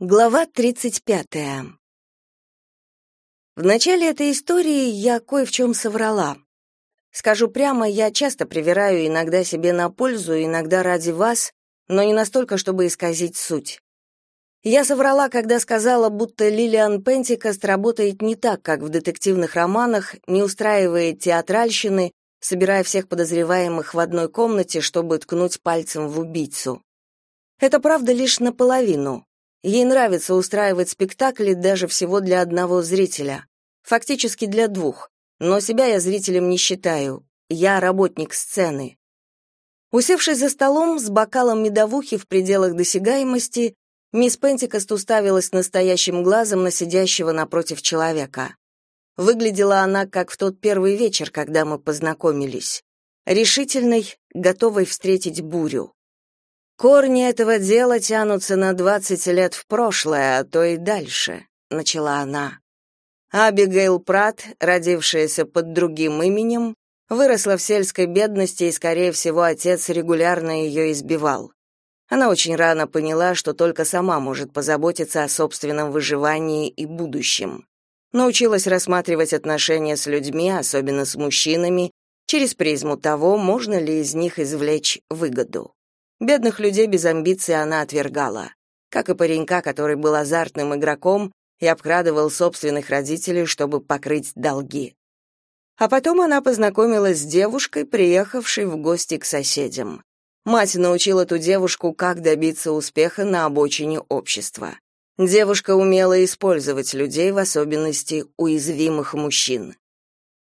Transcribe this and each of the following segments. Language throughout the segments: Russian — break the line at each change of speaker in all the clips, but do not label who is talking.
Глава 35. В начале этой истории я кое в чем соврала. Скажу прямо, я часто привираю иногда себе на пользу, иногда ради вас, но не настолько, чтобы исказить суть. Я соврала, когда сказала, будто Лилиан Пентикост работает не так, как в детективных романах, не устраивает театральщины, собирая всех подозреваемых в одной комнате, чтобы ткнуть пальцем в убийцу. Это правда лишь наполовину. Ей нравится устраивать спектакли даже всего для одного зрителя. Фактически для двух. Но себя я зрителем не считаю. Я работник сцены. Усевшись за столом с бокалом медовухи в пределах досягаемости, мисс Пентикост уставилась настоящим глазом на сидящего напротив человека. Выглядела она как в тот первый вечер, когда мы познакомились. Решительной, готовой встретить бурю. Корни этого дела тянутся на двадцать лет в прошлое, а то и дальше, начала она. Абигейл Прат, родившаяся под другим именем, выросла в сельской бедности, и, скорее всего, отец регулярно ее избивал. Она очень рано поняла, что только сама может позаботиться о собственном выживании и будущем. Научилась рассматривать отношения с людьми, особенно с мужчинами, через призму того, можно ли из них извлечь выгоду. Бедных людей без амбиций она отвергала, как и паренька, который был азартным игроком и обкрадывал собственных родителей, чтобы покрыть долги. А потом она познакомилась с девушкой, приехавшей в гости к соседям. Мать научила эту девушку, как добиться успеха на обочине общества. Девушка умела использовать людей, в особенности уязвимых мужчин.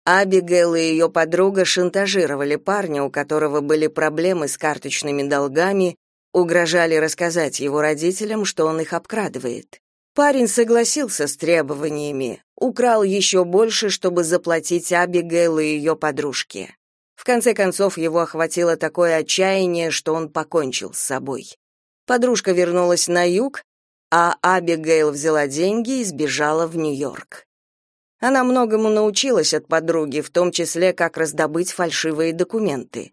Абигейл и ее подруга шантажировали парня, у которого были проблемы с карточными долгами, угрожали рассказать его родителям, что он их обкрадывает. Парень согласился с требованиями, украл еще больше, чтобы заплатить Абигейл и ее подружке. В конце концов, его охватило такое отчаяние, что он покончил с собой. Подружка вернулась на юг, а Абигейл взяла деньги и сбежала в Нью-Йорк. Она многому научилась от подруги, в том числе, как раздобыть фальшивые документы.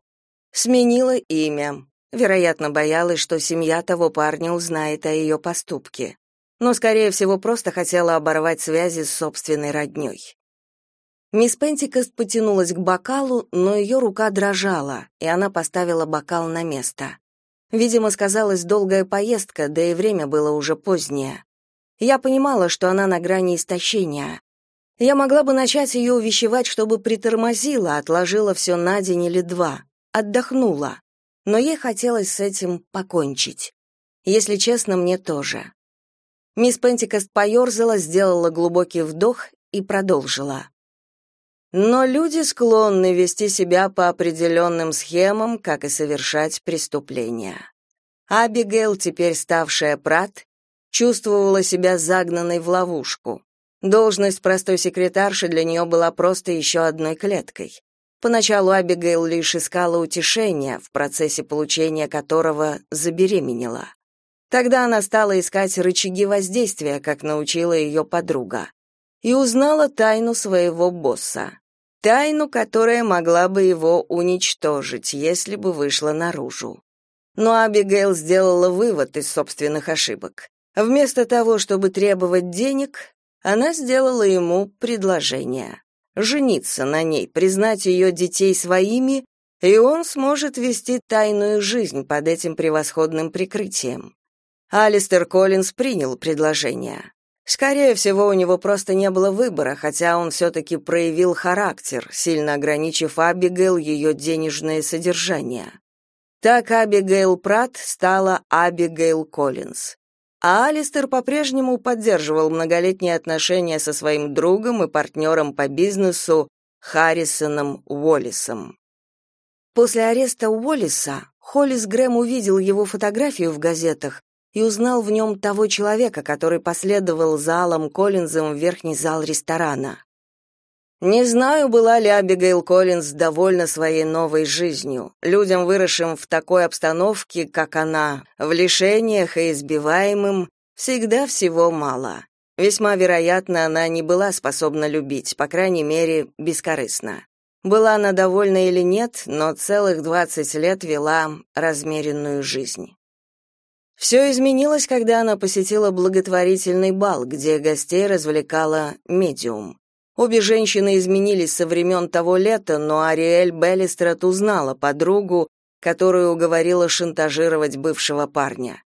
Сменила имя. Вероятно, боялась, что семья того парня узнает о ее поступке. Но, скорее всего, просто хотела оборвать связи с собственной роднёй. Мисс Пентикост потянулась к бокалу, но ее рука дрожала, и она поставила бокал на место. Видимо, сказалась долгая поездка, да и время было уже позднее. Я понимала, что она на грани истощения, я могла бы начать ее увещевать, чтобы притормозила, отложила все на день или два, отдохнула. Но ей хотелось с этим покончить. Если честно, мне тоже. Мисс Пентикост поерзала, сделала глубокий вдох и продолжила. Но люди склонны вести себя по определенным схемам, как и совершать преступления. Абигейл, теперь ставшая Прат, чувствовала себя загнанной в ловушку. Должность простой секретарши для нее была просто еще одной клеткой. Поначалу Абигейл лишь искала утешения, в процессе получения которого забеременела. Тогда она стала искать рычаги воздействия, как научила ее подруга, и узнала тайну своего босса. Тайну, которая могла бы его уничтожить, если бы вышла наружу. Но Абигейл сделала вывод из собственных ошибок. Вместо того, чтобы требовать денег, она сделала ему предложение жениться на ней, признать ее детей своими, и он сможет вести тайную жизнь под этим превосходным прикрытием. Алистер Коллинз принял предложение. Скорее всего, у него просто не было выбора, хотя он все-таки проявил характер, сильно ограничив Абигейл ее денежное содержание. Так Абигейл Прат стала Абигейл Коллинз. А Алистер по-прежнему поддерживал многолетние отношения со своим другом и партнером по бизнесу Харрисоном Уоллисом. После ареста Уоллиса Холлис Грэм увидел его фотографию в газетах и узнал в нем того человека, который последовал за Алом Коллинзом в верхний зал ресторана. Не знаю, была ли Абигейл Коллинз довольна своей новой жизнью. Людям, выросшим в такой обстановке, как она, в лишениях и избиваемым, всегда всего мало. Весьма вероятно, она не была способна любить, по крайней мере, бескорыстно. Была она довольна или нет, но целых двадцать лет вела размеренную жизнь. Все изменилось, когда она посетила благотворительный бал, где гостей развлекала медиум. Обе женщины изменились со времен того лета, но Ариэль Беллистрат узнала подругу, которую уговорила шантажировать бывшего парня.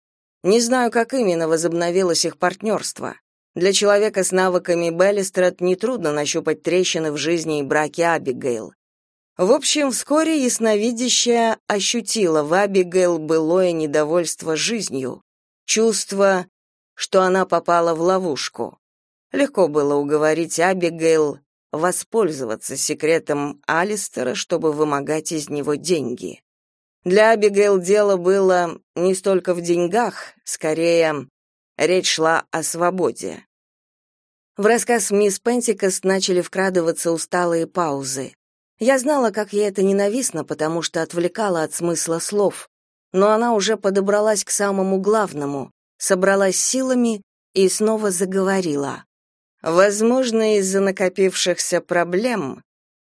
Не знаю, как именно возобновилось их партнерство. Для человека с навыками Беллистрат нетрудно нащупать трещины в жизни и браке Абигейл. В общем, вскоре ясновидящая ощутила в Абигейл былое недовольство жизнью, чувство, что она попала в ловушку. Легко было уговорить Абигейл воспользоваться секретом Алистера, чтобы вымогать из него деньги. Для Абигейл дело было не столько в деньгах, скорее речь шла о свободе. В рассказ мисс Пентикост начали вкрадываться усталые паузы. Я знала, как ей это ненавистно, потому что отвлекала от смысла слов, но она уже подобралась к самому главному, собралась силами и снова заговорила. Возможно, из-за накопившихся проблем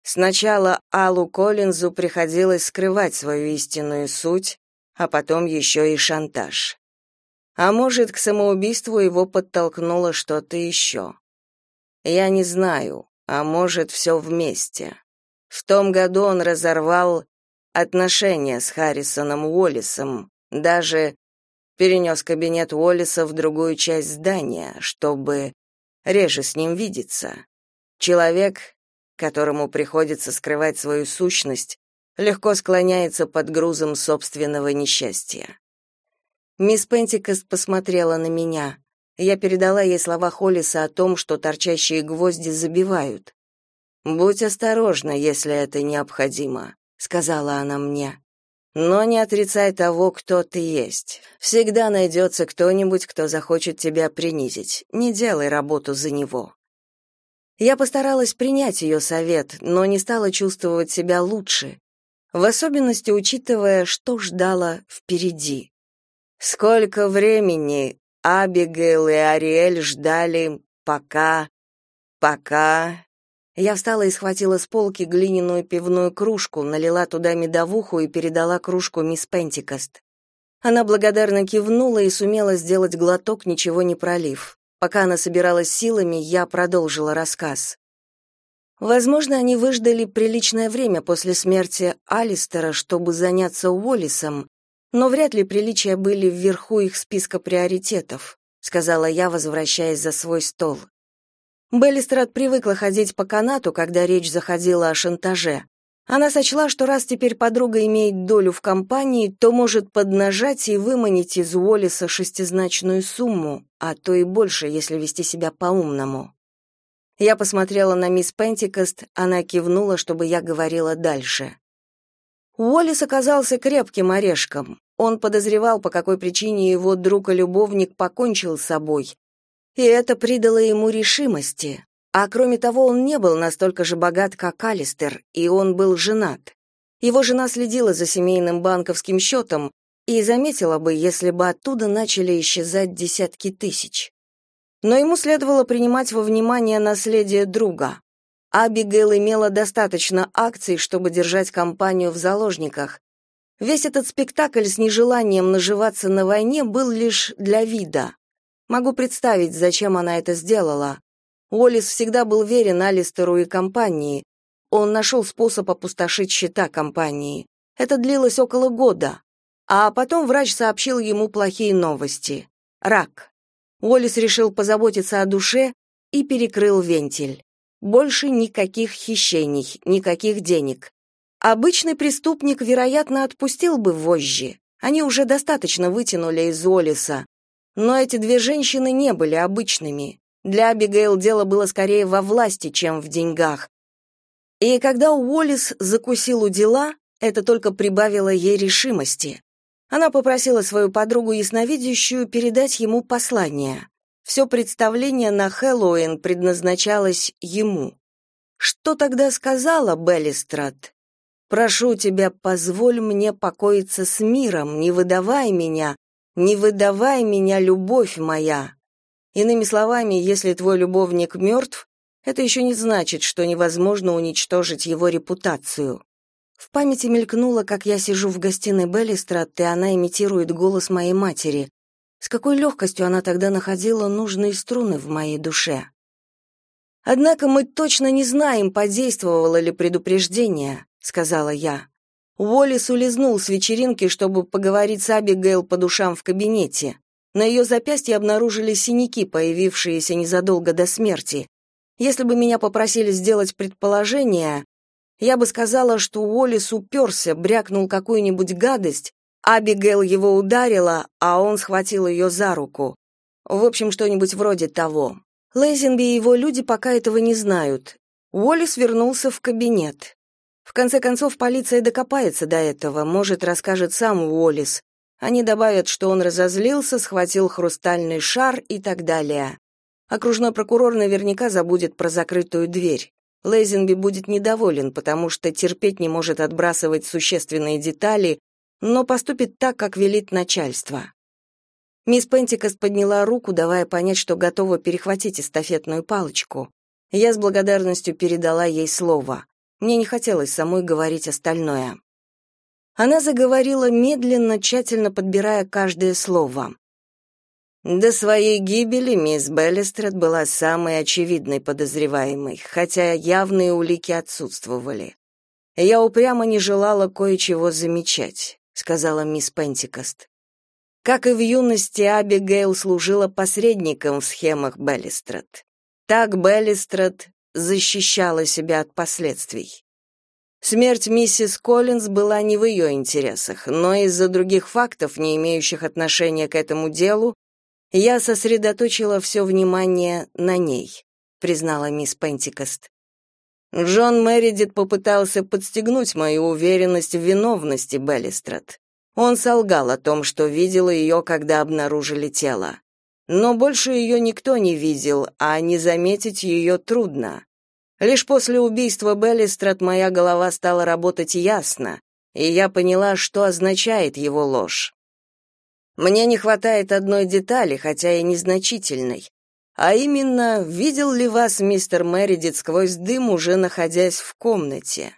Сначала Аллу Коллинзу приходилось скрывать свою истинную суть, а потом еще и шантаж. А может, к самоубийству его подтолкнуло что-то еще. Я не знаю, а может, все вместе. В том году он разорвал отношения с Харрисоном Уоллисом, даже перенес кабинет Уоллиса в другую часть здания, чтобы реже с ним видеться. Человек, которому приходится скрывать свою сущность, легко склоняется под грузом собственного несчастья. Мисс Пентикост посмотрела на меня. Я передала ей слова Холлиса о том, что торчащие гвозди забивают. «Будь осторожна, если это необходимо», — сказала она мне. «Но не отрицай того, кто ты есть. Всегда найдется кто-нибудь, кто захочет тебя принизить. Не делай работу за него». Я постаралась принять ее совет, но не стала чувствовать себя лучше, в особенности учитывая, что ждала впереди. Сколько времени Абигейл и Ариэль ждали, пока... пока... Я встала и схватила с полки глиняную пивную кружку, налила туда медовуху и передала кружку мисс Пентикост. Она благодарно кивнула и сумела сделать глоток, ничего не пролив. Пока она собиралась силами, я продолжила рассказ. Возможно, они выждали приличное время после смерти Алистера, чтобы заняться Уоллисом, но вряд ли приличия были вверху их списка приоритетов, сказала я, возвращаясь за свой стол. Беллистрат привыкла ходить по канату, когда речь заходила о шантаже. Она сочла, что раз теперь подруга имеет долю в компании, то может поднажать и выманить из Уоллиса шестизначную сумму, а то и больше, если вести себя по-умному. Я посмотрела на мисс Пентикост, она кивнула, чтобы я говорила дальше. Уоллис оказался крепким орешком. Он подозревал, по какой причине его друг и любовник покончил с собой. И это придало ему решимости. А кроме того, он не был настолько же богат, как Алистер, и он был женат. Его жена следила за семейным банковским счетом и заметила бы, если бы оттуда начали исчезать десятки тысяч. Но ему следовало принимать во внимание наследие друга. Абигейл имела достаточно акций, чтобы держать компанию в заложниках. Весь этот спектакль с нежеланием наживаться на войне был лишь для вида. Могу представить, зачем она это сделала. Уоллес всегда был верен Алистеру и компании. Он нашел способ опустошить счета компании. Это длилось около года. А потом врач сообщил ему плохие новости. Рак. Уоллес решил позаботиться о душе и перекрыл вентиль. Больше никаких хищений, никаких денег. Обычный преступник, вероятно, отпустил бы вожжи. Они уже достаточно вытянули из Уоллеса. Но эти две женщины не были обычными. Для Абигейл дело было скорее во власти, чем в деньгах. И когда Уоллес закусил у дела, это только прибавило ей решимости. Она попросила свою подругу-ясновидящую передать ему послание. Все представление на Хэллоуин предназначалось ему. Что тогда сказала Беллистрат? «Прошу тебя, позволь мне покоиться с миром, не выдавай меня, не выдавай меня, любовь моя». Иными словами, если твой любовник мертв, это еще не значит, что невозможно уничтожить его репутацию. В памяти мелькнуло, как я сижу в гостиной Беллистрат, и она имитирует голос моей матери. С какой легкостью она тогда находила нужные струны в моей душе. Однако мы точно не знаем, подействовало ли предупреждение, сказала я. Уоллес улизнул с вечеринки, чтобы поговорить с Абигейл по душам в кабинете. На ее запястье обнаружили синяки, появившиеся незадолго до смерти. Если бы меня попросили сделать предположение, я бы сказала, что Уоллес уперся, брякнул какую-нибудь гадость, Абигейл его ударила, а он схватил ее за руку. В общем, что-нибудь вроде того. Лейзинби и его люди пока этого не знают. Уоллес вернулся в кабинет. В конце концов, полиция докопается до этого, может, расскажет сам Уоллес. Они добавят, что он разозлился, схватил хрустальный шар и так далее. Окружной прокурор наверняка забудет про закрытую дверь. Лейзинби будет недоволен, потому что терпеть не может отбрасывать существенные детали, но поступит так, как велит начальство. Мисс Пентикост подняла руку, давая понять, что готова перехватить эстафетную палочку. Я с благодарностью передала ей слово. Мне не хотелось самой говорить остальное. Она заговорила медленно, тщательно подбирая каждое слово. До своей гибели мисс Беллистрет была самой очевидной подозреваемой, хотя явные улики отсутствовали. Я упрямо не желала кое-чего замечать, сказала мисс Пентикост. Как и в юности, Абигейл служила посредником в схемах Беллистрат. Так Беллистрат защищала себя от последствий. Смерть миссис Коллинз была не в ее интересах, но из-за других фактов, не имеющих отношения к этому делу, я сосредоточила все внимание на ней, признала мисс Пентикост. Джон Мэридит попытался подстегнуть мою уверенность в виновности Беллистрат. Он солгал о том, что видел ее, когда обнаружили тело. Но больше ее никто не видел, а не заметить ее трудно. Лишь после убийства Беллистрат моя голова стала работать ясно, и я поняла, что означает его ложь. Мне не хватает одной детали, хотя и незначительной. А именно, видел ли вас мистер Мэридит сквозь дым, уже находясь в комнате?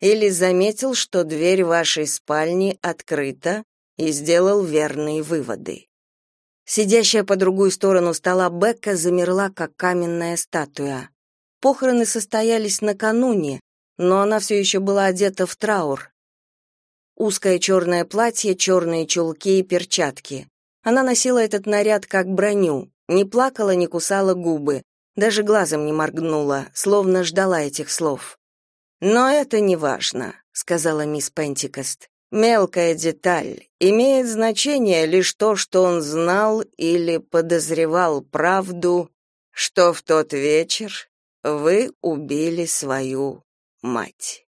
или заметил, что дверь вашей спальни открыта и сделал верные выводы. Сидящая по другую сторону стола Бекка замерла, как каменная статуя. Похороны состоялись накануне, но она все еще была одета в траур. Узкое черное платье, черные чулки и перчатки. Она носила этот наряд как броню, не плакала, не кусала губы, даже глазом не моргнула, словно ждала этих слов. Но это не важно, сказала мисс Пентикост. Мелкая деталь. Имеет значение лишь то, что он знал или подозревал правду, что в тот вечер вы убили свою мать.